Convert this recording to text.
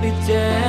be dead.